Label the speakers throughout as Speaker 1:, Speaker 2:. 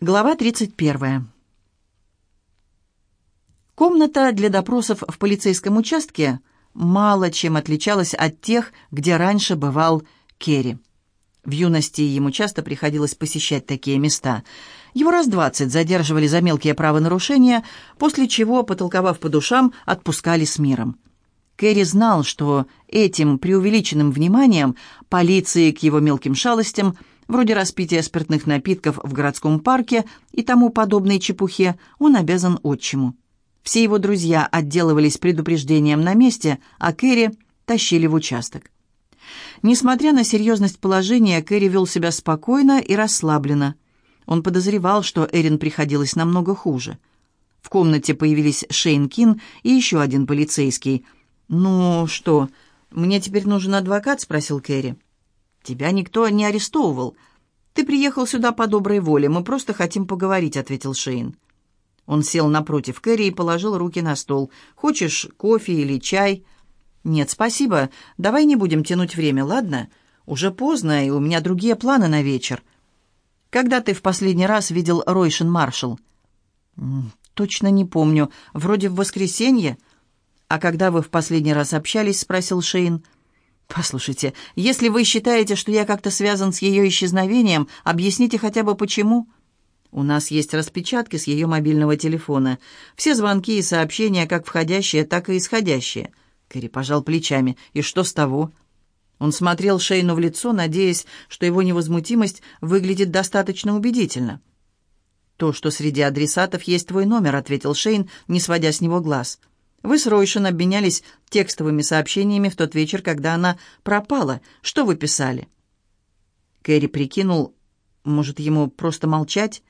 Speaker 1: Глава 31. Комната для допросов в полицейском участке мало чем отличалась от тех, где раньше бывал Керри. В юности ему часто приходилось посещать такие места. Его раз двадцать задерживали за мелкие правонарушения, после чего, потолковав по душам, отпускали с миром. Кэрри знал, что этим преувеличенным вниманием полиции к его мелким шалостям – вроде распития спиртных напитков в городском парке и тому подобной чепухе, он обязан отчиму. Все его друзья отделывались предупреждением на месте, а Кэрри тащили в участок. Несмотря на серьезность положения, Кэрри вел себя спокойно и расслабленно. Он подозревал, что Эрин приходилось намного хуже. В комнате появились Шейн Кин и еще один полицейский. «Ну что, мне теперь нужен адвокат?» — спросил Кэрри. «Тебя никто не арестовывал. Ты приехал сюда по доброй воле. Мы просто хотим поговорить», — ответил Шейн. Он сел напротив Кэрри и положил руки на стол. «Хочешь кофе или чай?» «Нет, спасибо. Давай не будем тянуть время, ладно? Уже поздно, и у меня другие планы на вечер». «Когда ты в последний раз видел Ройшин Маршалл?» «Точно не помню. Вроде в воскресенье». «А когда вы в последний раз общались?» — спросил Шейн. «Послушайте, если вы считаете, что я как-то связан с ее исчезновением, объясните хотя бы почему». «У нас есть распечатки с ее мобильного телефона. Все звонки и сообщения, как входящие, так и исходящие». Кэрри пожал плечами. «И что с того?» Он смотрел Шейну в лицо, надеясь, что его невозмутимость выглядит достаточно убедительно. «То, что среди адресатов есть твой номер», — ответил Шейн, не сводя с него глаз. «Да». Вы с Ройшин обменялись текстовыми сообщениями в тот вечер, когда она пропала. Что вы писали?» Кэрри прикинул, может, ему просто молчать?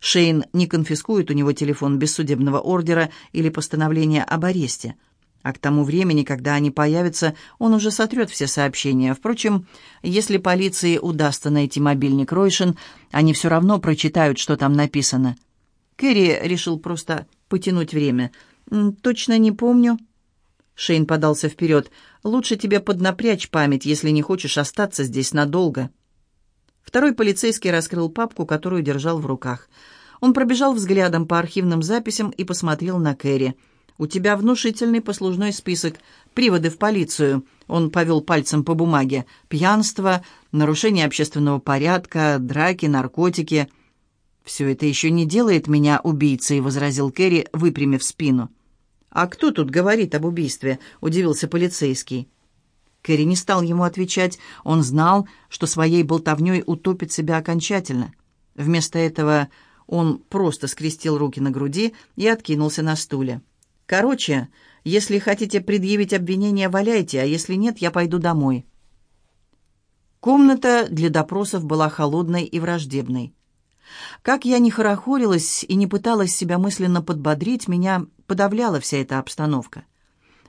Speaker 1: Шейн не конфискует у него телефон без судебного ордера или постановления об аресте. А к тому времени, когда они появятся, он уже сотрет все сообщения. Впрочем, если полиции удастся найти мобильник Ройшин, они все равно прочитают, что там написано. Кэрри решил просто потянуть время – «Точно не помню». Шейн подался вперед. «Лучше тебе поднапрячь память, если не хочешь остаться здесь надолго». Второй полицейский раскрыл папку, которую держал в руках. Он пробежал взглядом по архивным записям и посмотрел на Кэрри. «У тебя внушительный послужной список. Приводы в полицию». Он повел пальцем по бумаге. «Пьянство, нарушение общественного порядка, драки, наркотики». «Все это еще не делает меня убийцей», — возразил Кэрри, выпрямив спину. «А кто тут говорит об убийстве?» — удивился полицейский. Кэрри не стал ему отвечать. Он знал, что своей болтовней утопит себя окончательно. Вместо этого он просто скрестил руки на груди и откинулся на стуле. «Короче, если хотите предъявить обвинение, валяйте, а если нет, я пойду домой». Комната для допросов была холодной и враждебной. Как я не хорохорилась и не пыталась себя мысленно подбодрить, меня подавляла вся эта обстановка.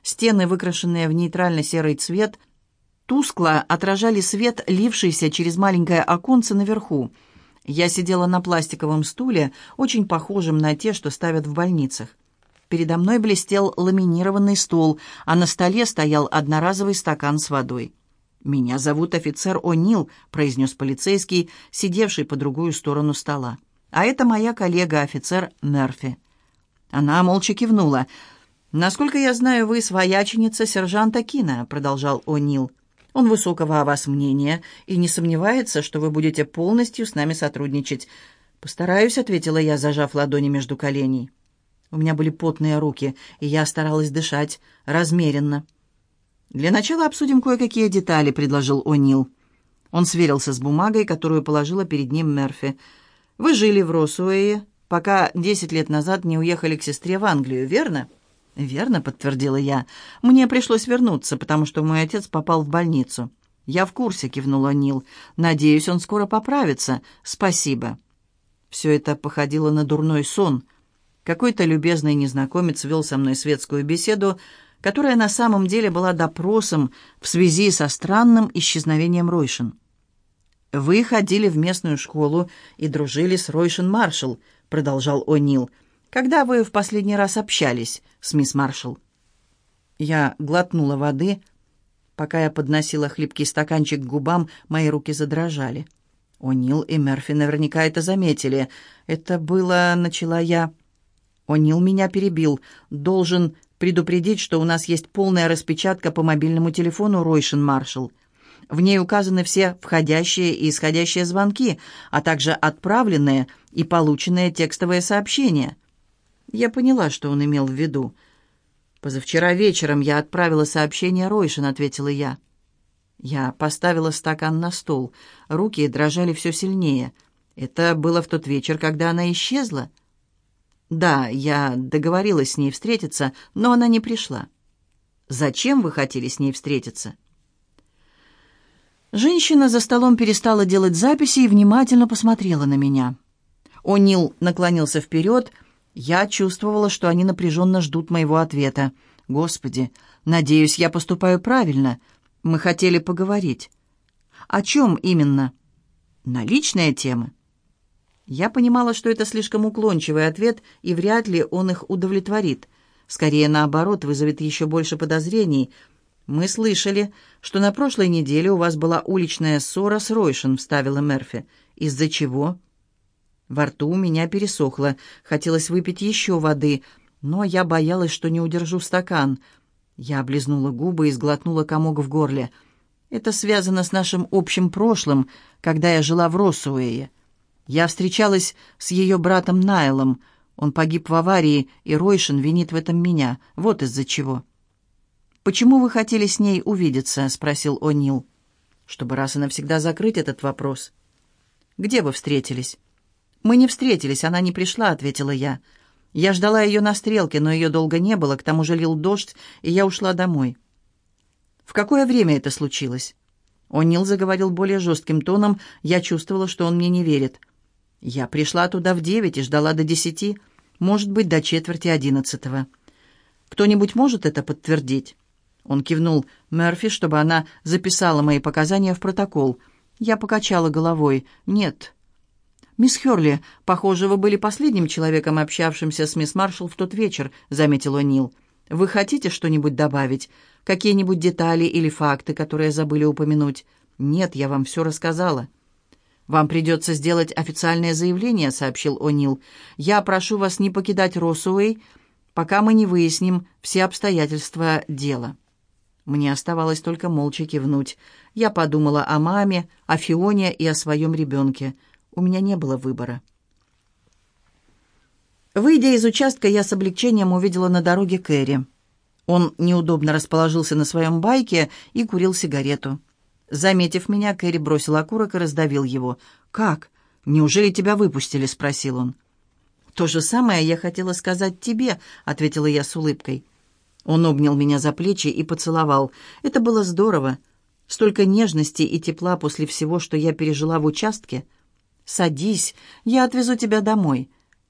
Speaker 1: Стены, выкрашенные в нейтрально-серый цвет, тускло отражали свет, лившийся через маленькое оконце наверху. Я сидела на пластиковом стуле, очень похожем на те, что ставят в больницах. Передо мной блестел ламинированный стол, а на столе стоял одноразовый стакан с водой. «Меня зовут офицер О'Нил», — произнес полицейский, сидевший по другую сторону стола. «А это моя коллега, офицер Мерфи». Она молча кивнула. «Насколько я знаю, вы свояченица сержанта Кина», — продолжал О'Нил. «Он высокого о вас мнения и не сомневается, что вы будете полностью с нами сотрудничать». «Постараюсь», — ответила я, зажав ладони между коленей. У меня были потные руки, и я старалась дышать размеренно. «Для начала обсудим кое-какие детали», — предложил О'Нил. Он сверился с бумагой, которую положила перед ним Мерфи. «Вы жили в Росуэе, пока десять лет назад не уехали к сестре в Англию, верно?» «Верно», — подтвердила я. «Мне пришлось вернуться, потому что мой отец попал в больницу». «Я в курсе», — кивнул О'Нил. «Надеюсь, он скоро поправится. Спасибо». Все это походило на дурной сон. Какой-то любезный незнакомец вел со мной светскую беседу, которая на самом деле была допросом в связи со странным исчезновением Ройшин. «Вы ходили в местную школу и дружили с Ройшин Маршалл», — продолжал О'Нил. «Когда вы в последний раз общались с мисс Маршалл?» Я глотнула воды. Пока я подносила хлипкий стаканчик к губам, мои руки задрожали. О'Нил и Мерфи наверняка это заметили. Это было... начала я... О'Нил меня перебил. Должен предупредить, что у нас есть полная распечатка по мобильному телефону Ройшин Маршалл. В ней указаны все входящие и исходящие звонки, а также отправленные и полученные текстовые сообщения. Я поняла, что он имел в виду. «Позавчера вечером я отправила сообщение Ройшин», — ответила я. Я поставила стакан на стол. Руки дрожали все сильнее. Это было в тот вечер, когда она исчезла?» «Да, я договорилась с ней встретиться, но она не пришла». «Зачем вы хотели с ней встретиться?» Женщина за столом перестала делать записи и внимательно посмотрела на меня. О'Нил наклонился вперед. Я чувствовала, что они напряженно ждут моего ответа. «Господи, надеюсь, я поступаю правильно. Мы хотели поговорить». «О чем именно?» «На личные темы». Я понимала, что это слишком уклончивый ответ, и вряд ли он их удовлетворит. Скорее, наоборот, вызовет еще больше подозрений. «Мы слышали, что на прошлой неделе у вас была уличная ссора с Ройшин», — вставила Мерфи. «Из-за чего?» Во рту у меня пересохло. Хотелось выпить еще воды, но я боялась, что не удержу стакан. Я облизнула губы и сглотнула комок в горле. «Это связано с нашим общим прошлым, когда я жила в Росуэе. Я встречалась с ее братом Найлом. Он погиб в аварии, и Ройшин винит в этом меня. Вот из-за чего». «Почему вы хотели с ней увидеться?» — спросил О'Нил. «Чтобы раз и навсегда закрыть этот вопрос». «Где вы встретились?» «Мы не встретились, она не пришла», — ответила я. «Я ждала ее на стрелке, но ее долго не было, к тому же лил дождь, и я ушла домой». «В какое время это случилось?» О'Нил заговорил более жестким тоном, я чувствовала, что он мне не верит. Я пришла туда в девять и ждала до десяти, может быть, до четверти одиннадцатого. Кто-нибудь может это подтвердить?» Он кивнул Мерфи, чтобы она записала мои показания в протокол. Я покачала головой. «Нет». «Мисс Херли, похоже, вы были последним человеком, общавшимся с мисс Маршалл в тот вечер», — заметил О'Нил. «Вы хотите что-нибудь добавить? Какие-нибудь детали или факты, которые забыли упомянуть?» «Нет, я вам все рассказала». «Вам придется сделать официальное заявление», — сообщил О'Нил. «Я прошу вас не покидать Росуэй, пока мы не выясним все обстоятельства дела». Мне оставалось только молча кивнуть. Я подумала о маме, о Фионе и о своем ребенке. У меня не было выбора. Выйдя из участка, я с облегчением увидела на дороге Кэрри. Он неудобно расположился на своем байке и курил сигарету. Заметив меня, Кэрри бросил окурок и раздавил его. «Как? Неужели тебя выпустили?» — спросил он. «То же самое я хотела сказать тебе», — ответила я с улыбкой. Он обнял меня за плечи и поцеловал. Это было здорово. Столько нежности и тепла после всего, что я пережила в участке. «Садись, я отвезу тебя домой».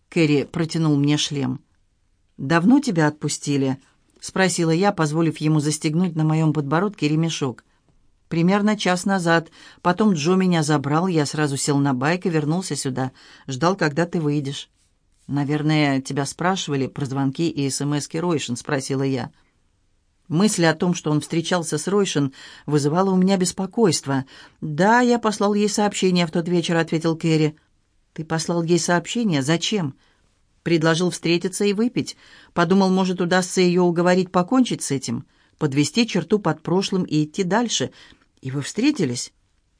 Speaker 1: Кэрри протянул мне шлем. «Давно тебя отпустили?» — спросила я, позволив ему застегнуть на моем подбородке ремешок. Примерно час назад. Потом Джо меня забрал, я сразу сел на байк и вернулся сюда. Ждал, когда ты выйдешь. «Наверное, тебя спрашивали про звонки и СМСки Ройшин?» — спросила я. Мысль о том, что он встречался с Ройшин, вызывала у меня беспокойство. «Да, я послал ей сообщение в тот вечер», — ответил Кэрри. «Ты послал ей сообщение? Зачем?» «Предложил встретиться и выпить. Подумал, может, удастся ее уговорить покончить с этим, подвести черту под прошлым и идти дальше. И вы встретились?»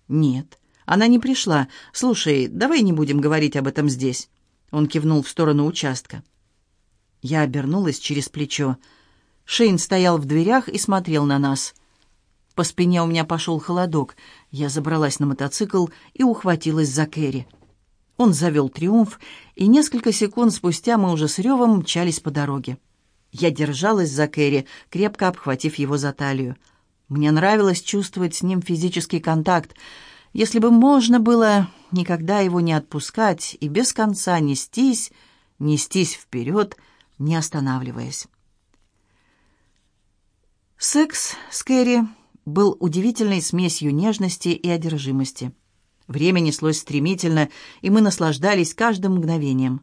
Speaker 1: «Нет, она не пришла. Слушай, давай не будем говорить об этом здесь». Он кивнул в сторону участка. Я обернулась через плечо. Шейн стоял в дверях и смотрел на нас. По спине у меня пошел холодок. Я забралась на мотоцикл и ухватилась за Кэрри. Он завел триумф, и несколько секунд спустя мы уже с ревом мчались по дороге. Я держалась за Кэрри, крепко обхватив его за талию. Мне нравилось чувствовать с ним физический контакт. Если бы можно было никогда его не отпускать и без конца нестись, нестись вперед, не останавливаясь. Секс с Кэрри был удивительной смесью нежности и одержимости. Время неслось стремительно, и мы наслаждались каждым мгновением.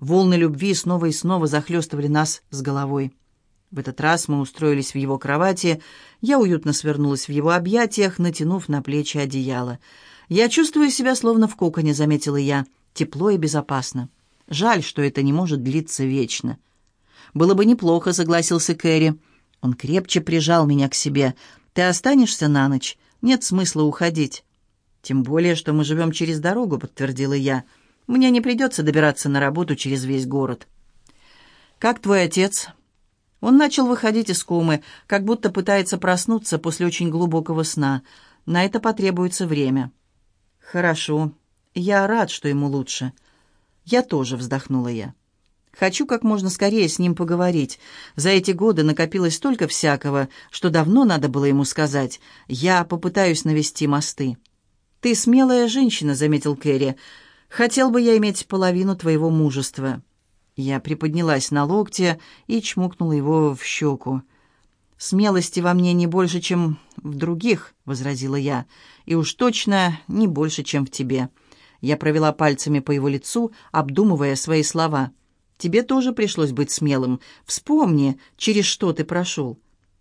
Speaker 1: Волны любви снова и снова захлестывали нас с головой. В этот раз мы устроились в его кровати. Я уютно свернулась в его объятиях, натянув на плечи одеяло. «Я чувствую себя словно в коконе», — заметила я. «Тепло и безопасно. Жаль, что это не может длиться вечно». «Было бы неплохо», — согласился Кэрри. Он крепче прижал меня к себе. «Ты останешься на ночь? Нет смысла уходить». «Тем более, что мы живем через дорогу», — подтвердила я. «Мне не придется добираться на работу через весь город». «Как твой отец?» Он начал выходить из комы, как будто пытается проснуться после очень глубокого сна. На это потребуется время. «Хорошо. Я рад, что ему лучше». «Я тоже», — вздохнула я. «Хочу как можно скорее с ним поговорить. За эти годы накопилось столько всякого, что давно надо было ему сказать. Я попытаюсь навести мосты». «Ты смелая женщина», — заметил Кэрри. «Хотел бы я иметь половину твоего мужества». Я приподнялась на локте и чмокнула его в щеку. «Смелости во мне не больше, чем в других», — возразила я, «и уж точно не больше, чем в тебе». Я провела пальцами по его лицу, обдумывая свои слова. «Тебе тоже пришлось быть смелым. Вспомни, через что ты прошел.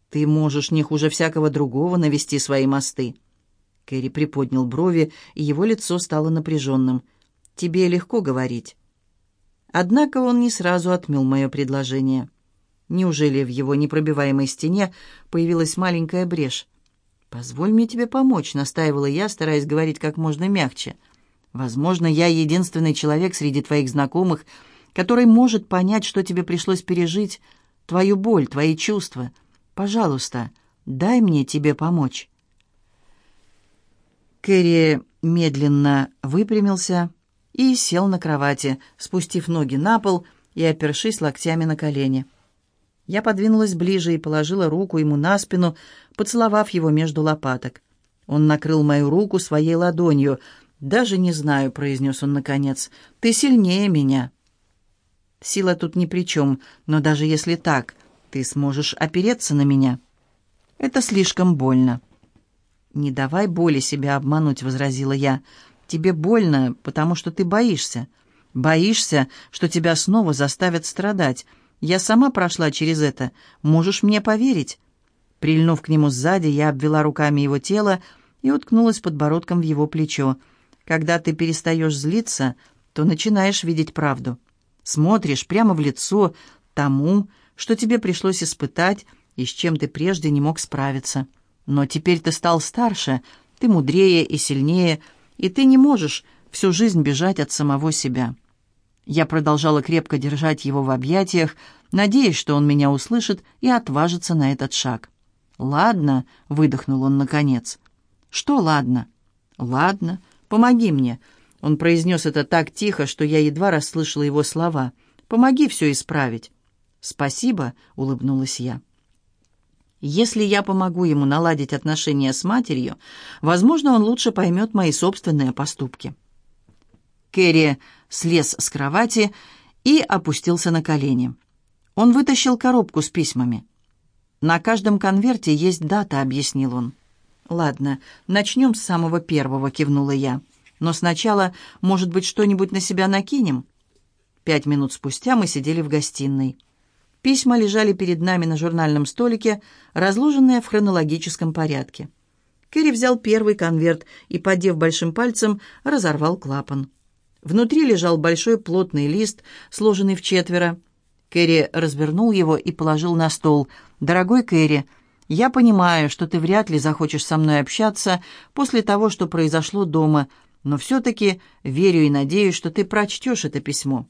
Speaker 1: Ты можешь не хуже всякого другого навести свои мосты». Кэрри приподнял брови, и его лицо стало напряженным. «Тебе легко говорить». Однако он не сразу отмел мое предложение. Неужели в его непробиваемой стене появилась маленькая брешь? «Позволь мне тебе помочь», — настаивала я, стараясь говорить как можно мягче. «Возможно, я единственный человек среди твоих знакомых, который может понять, что тебе пришлось пережить, твою боль, твои чувства. Пожалуйста, дай мне тебе помочь». Кэрри медленно выпрямился и сел на кровати, спустив ноги на пол и опершись локтями на колени. Я подвинулась ближе и положила руку ему на спину, поцеловав его между лопаток. Он накрыл мою руку своей ладонью. «Даже не знаю», — произнес он наконец, — «ты сильнее меня». «Сила тут ни при чем, но даже если так, ты сможешь опереться на меня». «Это слишком больно». «Не давай боли себя обмануть», — возразила я. Тебе больно, потому что ты боишься. Боишься, что тебя снова заставят страдать. Я сама прошла через это. Можешь мне поверить?» Прильнув к нему сзади, я обвела руками его тело и уткнулась подбородком в его плечо. «Когда ты перестаешь злиться, то начинаешь видеть правду. Смотришь прямо в лицо тому, что тебе пришлось испытать и с чем ты прежде не мог справиться. Но теперь ты стал старше, ты мудрее и сильнее, и ты не можешь всю жизнь бежать от самого себя». Я продолжала крепко держать его в объятиях, надеясь, что он меня услышит и отважится на этот шаг. «Ладно», — выдохнул он наконец. «Что ладно?» «Ладно, помоги мне». Он произнес это так тихо, что я едва расслышала его слова. «Помоги все исправить». «Спасибо», — улыбнулась я. Если я помогу ему наладить отношения с матерью, возможно, он лучше поймет мои собственные поступки. Кэрри слез с кровати и опустился на колени. Он вытащил коробку с письмами. «На каждом конверте есть дата», — объяснил он. «Ладно, начнем с самого первого», — кивнула я. «Но сначала, может быть, что-нибудь на себя накинем?» Пять минут спустя мы сидели в гостиной. Письма лежали перед нами на журнальном столике, разложенные в хронологическом порядке. Кэрри взял первый конверт и, подев большим пальцем, разорвал клапан. Внутри лежал большой плотный лист, сложенный в четверо. Кэрри развернул его и положил на стол. «Дорогой Кэрри, я понимаю, что ты вряд ли захочешь со мной общаться после того, что произошло дома, но все-таки верю и надеюсь, что ты прочтешь это письмо.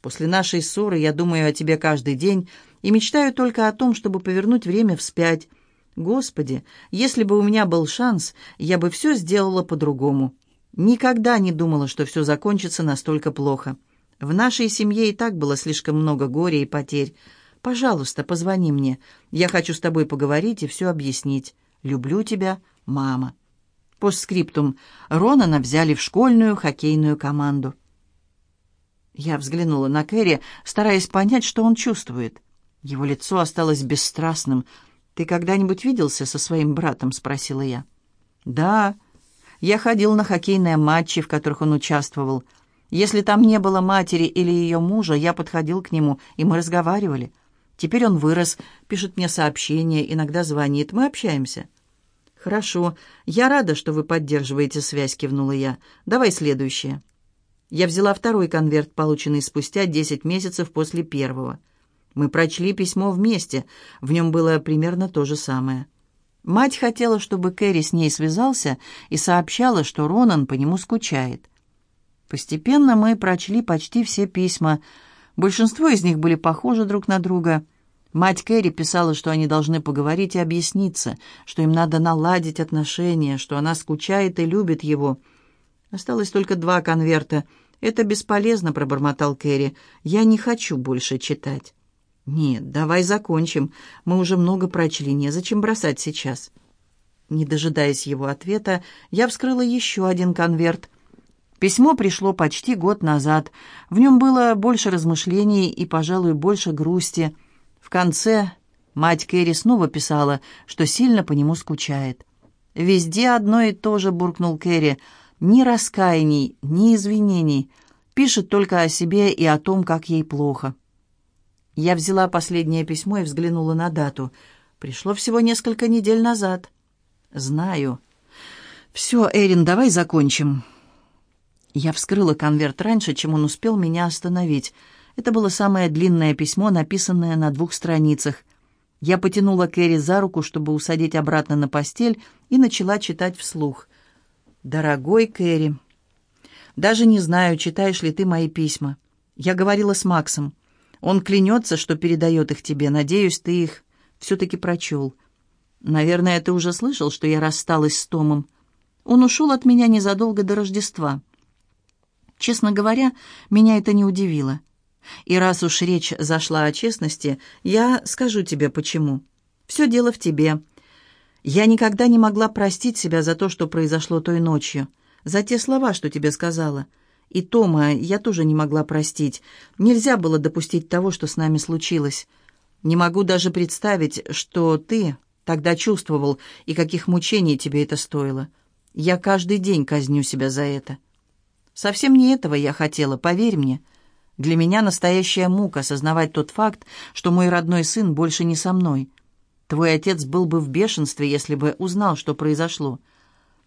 Speaker 1: После нашей ссоры я думаю о тебе каждый день и мечтаю только о том, чтобы повернуть время вспять. Господи, если бы у меня был шанс, я бы все сделала по-другому. Никогда не думала, что все закончится настолько плохо. В нашей семье и так было слишком много горя и потерь. Пожалуйста, позвони мне. Я хочу с тобой поговорить и все объяснить. Люблю тебя, мама. Постскриптум. Ронана взяли в школьную хоккейную команду. Я взглянула на Кэрри, стараясь понять, что он чувствует. Его лицо осталось бесстрастным. «Ты когда-нибудь виделся со своим братом?» — спросила я. «Да. Я ходил на хоккейные матчи, в которых он участвовал. Если там не было матери или ее мужа, я подходил к нему, и мы разговаривали. Теперь он вырос, пишет мне сообщения, иногда звонит, мы общаемся». «Хорошо. Я рада, что вы поддерживаете связь», — кивнула я. «Давай следующее». Я взяла второй конверт, полученный спустя десять месяцев после первого. Мы прочли письмо вместе. В нем было примерно то же самое. Мать хотела, чтобы Кэрри с ней связался и сообщала, что Ронан по нему скучает. Постепенно мы прочли почти все письма. Большинство из них были похожи друг на друга. Мать Кэрри писала, что они должны поговорить и объясниться, что им надо наладить отношения, что она скучает и любит его. Осталось только два конверта. «Это бесполезно», — пробормотал Кэрри. «Я не хочу больше читать». «Нет, давай закончим. Мы уже много прочли, незачем бросать сейчас». Не дожидаясь его ответа, я вскрыла еще один конверт. Письмо пришло почти год назад. В нем было больше размышлений и, пожалуй, больше грусти. В конце мать Кэрри снова писала, что сильно по нему скучает. «Везде одно и то же», — буркнул Кэрри. «Ни раскаяний, ни извинений. Пишет только о себе и о том, как ей плохо». Я взяла последнее письмо и взглянула на дату. Пришло всего несколько недель назад. Знаю. Все, Эрин, давай закончим. Я вскрыла конверт раньше, чем он успел меня остановить. Это было самое длинное письмо, написанное на двух страницах. Я потянула Кэрри за руку, чтобы усадить обратно на постель, и начала читать вслух. «Дорогой Кэрри, даже не знаю, читаешь ли ты мои письма. Я говорила с Максом. Он клянется, что передает их тебе. Надеюсь, ты их все-таки прочел. Наверное, ты уже слышал, что я рассталась с Томом. Он ушел от меня незадолго до Рождества. Честно говоря, меня это не удивило. И раз уж речь зашла о честности, я скажу тебе почему. Все дело в тебе. Я никогда не могла простить себя за то, что произошло той ночью, за те слова, что тебе сказала — и Тома я тоже не могла простить. Нельзя было допустить того, что с нами случилось. Не могу даже представить, что ты тогда чувствовал и каких мучений тебе это стоило. Я каждый день казню себя за это. Совсем не этого я хотела, поверь мне. Для меня настоящая мука осознавать тот факт, что мой родной сын больше не со мной. Твой отец был бы в бешенстве, если бы узнал, что произошло.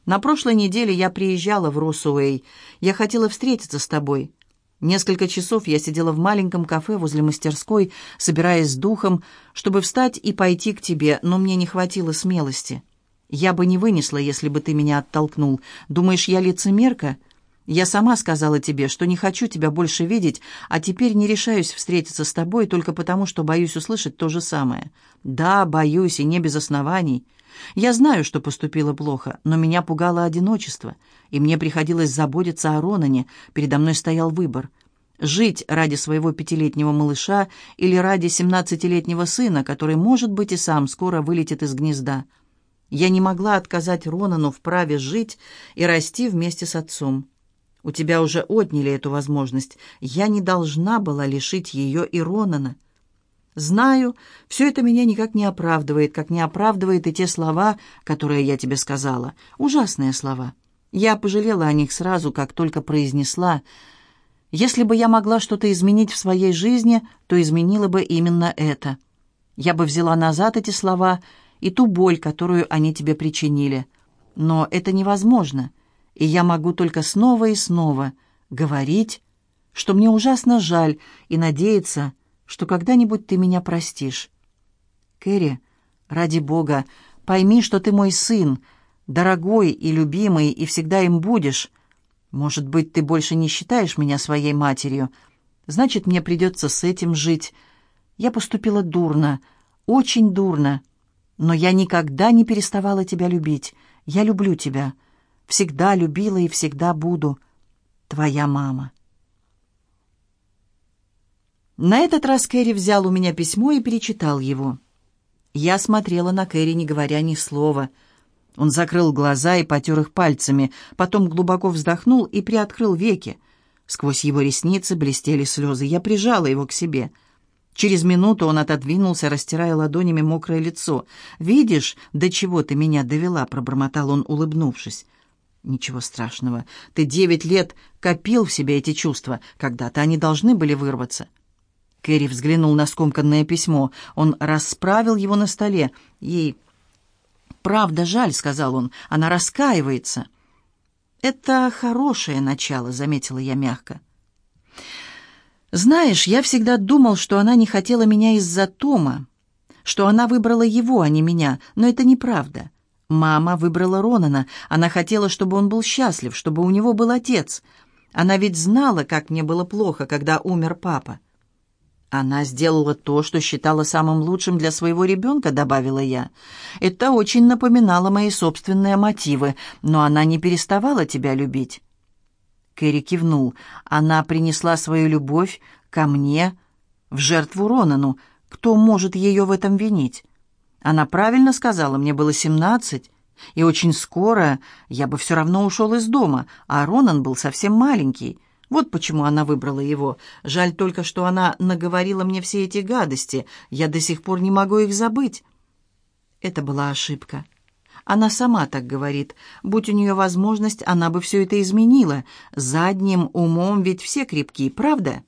Speaker 1: На прошлой неделе я приезжала в Росуэй. Я хотела встретиться с тобой. Несколько часов я сидела в маленьком кафе возле мастерской, собираясь с духом, чтобы встать и пойти к тебе, но мне не хватило смелости. Я бы не вынесла, если бы ты меня оттолкнул. Думаешь, я лицемерка? Я сама сказала тебе, что не хочу тебя больше видеть, а теперь не решаюсь встретиться с тобой только потому, что боюсь услышать то же самое. Да, боюсь, и не без оснований. Я знаю, что поступила плохо, но меня пугало одиночество, и мне приходилось заботиться о Ронане. Передо мной стоял выбор — жить ради своего пятилетнего малыша или ради семнадцатилетнего сына, который, может быть, и сам скоро вылетит из гнезда. Я не могла отказать Ронану в праве жить и расти вместе с отцом. У тебя уже отняли эту возможность. Я не должна была лишить ее и Ронана. Знаю, все это меня никак не оправдывает, как не оправдывает и те слова, которые я тебе сказала. Ужасные слова. Я пожалела о них сразу, как только произнесла. Если бы я могла что-то изменить в своей жизни, то изменила бы именно это. Я бы взяла назад эти слова и ту боль, которую они тебе причинили. Но это невозможно, и я могу только снова и снова говорить, что мне ужасно жаль, и надеяться, что когда-нибудь ты меня простишь. Кэрри, ради Бога, пойми, что ты мой сын, дорогой и любимый, и всегда им будешь. Может быть, ты больше не считаешь меня своей матерью. Значит, мне придется с этим жить. Я поступила дурно, очень дурно. Но я никогда не переставала тебя любить. Я люблю тебя. Всегда любила и всегда буду. Твоя мама. На этот раз Кэрри взял у меня письмо и перечитал его. Я смотрела на Кэрри, не говоря ни слова. Он закрыл глаза и потер их пальцами, потом глубоко вздохнул и приоткрыл веки. Сквозь его ресницы блестели слезы. Я прижала его к себе. Через минуту он отодвинулся, растирая ладонями мокрое лицо. «Видишь, до чего ты меня довела?» — пробормотал он, улыбнувшись. «Ничего страшного. Ты девять лет копил в себе эти чувства. Когда-то они должны были вырваться. Кэрри взглянул на скомканное письмо. Он расправил его на столе. Ей правда жаль», — сказал он. «Она раскаивается». «Это хорошее начало», — заметила я мягко. «Знаешь, я всегда думал, что она не хотела меня из-за Тома, что она выбрала его, а не меня, но это неправда. Мама выбрала Ронана, она хотела, чтобы он был счастлив, чтобы у него был отец. Она ведь знала, как мне было плохо, когда умер папа. «Она сделала то, что считала самым лучшим для своего ребенка», — добавила я. «Это очень напоминало мои собственные мотивы, но она не переставала тебя любить». Кэрри кивнул. «Она принесла свою любовь ко мне в жертву Ронану. Кто может ее в этом винить?» Она правильно сказала, мне было семнадцать, и очень скоро я бы все равно ушел из дома, а Ронан был совсем маленький. Вот почему она выбрала его. Жаль только, что она наговорила мне все эти гадости. Я до сих пор не могу их забыть. Это была ошибка. Она сама так говорит. Будь у нее возможность, она бы все это изменила. Задним умом ведь все крепкие, правда?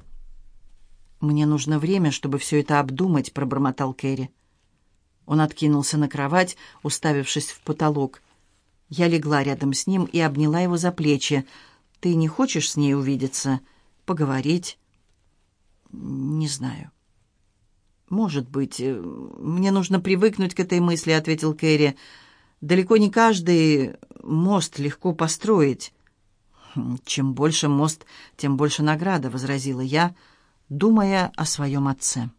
Speaker 1: «Мне нужно время, чтобы все это обдумать», — пробормотал Кэрри. Он откинулся на кровать, уставившись в потолок. Я легла рядом с ним и обняла его за плечи. Ты не хочешь с ней увидеться, поговорить? Не знаю. Может быть, э, мне нужно привыкнуть к этой мысли, ответил Кэрри. Далеко не каждый мост легко построить. Чем больше мост, тем больше награда, возразила я, думая о своем отце.